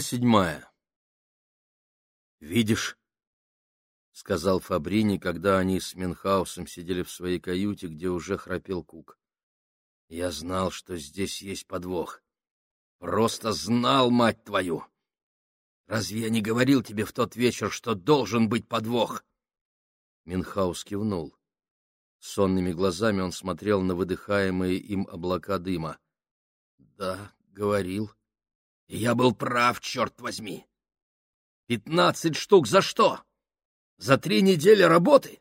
седьмая. «Видишь?» — сказал Фабрини, когда они с Менхаусом сидели в своей каюте, где уже храпел Кук. «Я знал, что здесь есть подвох. Просто знал, мать твою! Разве я не говорил тебе в тот вечер, что должен быть подвох?» Минхаус кивнул. Сонными глазами он смотрел на выдыхаемые им облака дыма. «Да, говорил», я был прав, черт возьми. Пятнадцать штук за что? За три недели работы?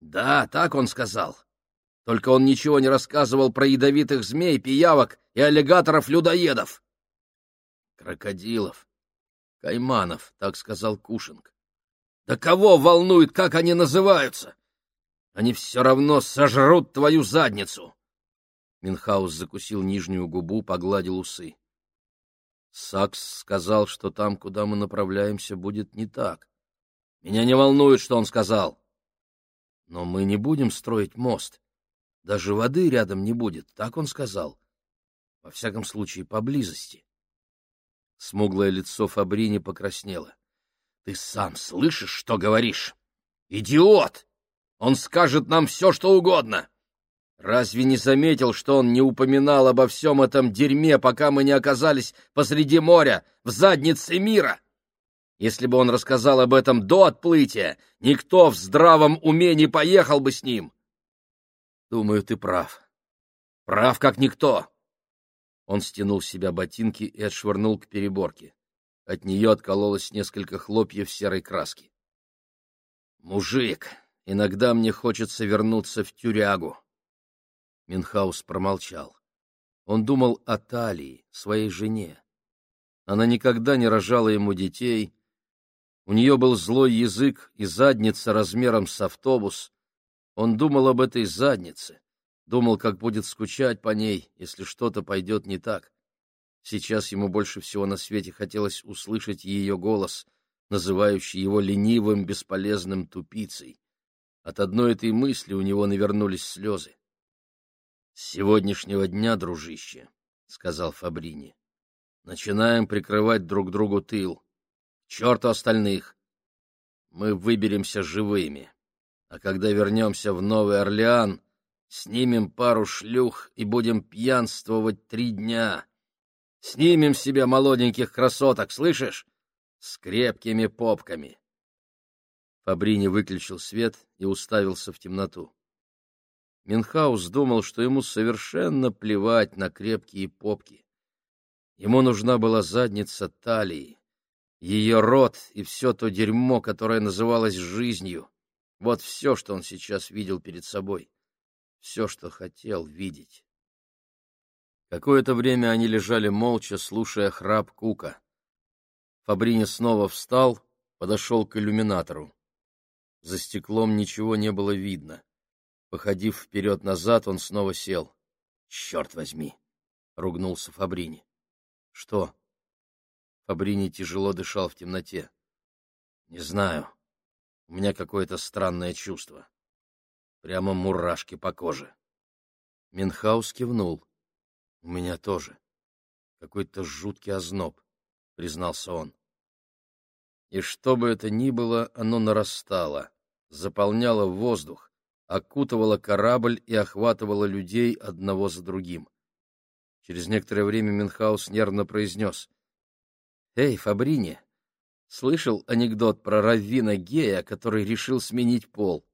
Да, так он сказал. Только он ничего не рассказывал про ядовитых змей, пиявок и аллигаторов-людоедов. Крокодилов, кайманов, так сказал Кушинг. Да кого волнует, как они называются? Они все равно сожрут твою задницу. Минхаус закусил нижнюю губу, погладил усы. Сакс сказал, что там, куда мы направляемся, будет не так. Меня не волнует, что он сказал. Но мы не будем строить мост. Даже воды рядом не будет, так он сказал. Во всяком случае, поблизости. Смуглое лицо Фабрини покраснело. — Ты сам слышишь, что говоришь? Идиот! Он скажет нам все, что угодно! — Разве не заметил, что он не упоминал обо всем этом дерьме, пока мы не оказались посреди моря, в заднице мира? Если бы он рассказал об этом до отплытия, никто в здравом уме не поехал бы с ним. Думаю, ты прав. Прав, как никто. Он стянул с себя ботинки и отшвырнул к переборке. От нее откололось несколько хлопьев серой краски. «Мужик, иногда мне хочется вернуться в тюрягу», Минхаус промолчал. Он думал о Талии, своей жене. Она никогда не рожала ему детей. У нее был злой язык и задница размером с автобус. Он думал об этой заднице, думал, как будет скучать по ней, если что-то пойдет не так. Сейчас ему больше всего на свете хотелось услышать ее голос, называющий его ленивым, бесполезным тупицей. От одной этой мысли у него навернулись слезы. С сегодняшнего дня, дружище, — сказал Фабрини, — начинаем прикрывать друг другу тыл. К черту остальных. Мы выберемся живыми. А когда вернемся в Новый Орлеан, снимем пару шлюх и будем пьянствовать три дня. Снимем себе молоденьких красоток, слышишь? С крепкими попками. Фабрини выключил свет и уставился в темноту. Минхаус думал, что ему совершенно плевать на крепкие попки. Ему нужна была задница талии, ее рот и все то дерьмо, которое называлось жизнью. Вот все, что он сейчас видел перед собой, все, что хотел видеть. Какое-то время они лежали молча, слушая храп Кука. Фабрини снова встал, подошел к иллюминатору. За стеклом ничего не было видно. Походив вперед-назад, он снова сел. — Черт возьми! — ругнулся Фабрини. — Что? Фабрини тяжело дышал в темноте. — Не знаю. У меня какое-то странное чувство. Прямо мурашки по коже. Минхаус кивнул. — У меня тоже. Какой-то жуткий озноб, — признался он. И что бы это ни было, оно нарастало, заполняло воздух, окутывала корабль и охватывала людей одного за другим. Через некоторое время Минхаус нервно произнес. — Эй, Фабрини, слышал анекдот про раввина Гея, который решил сменить пол?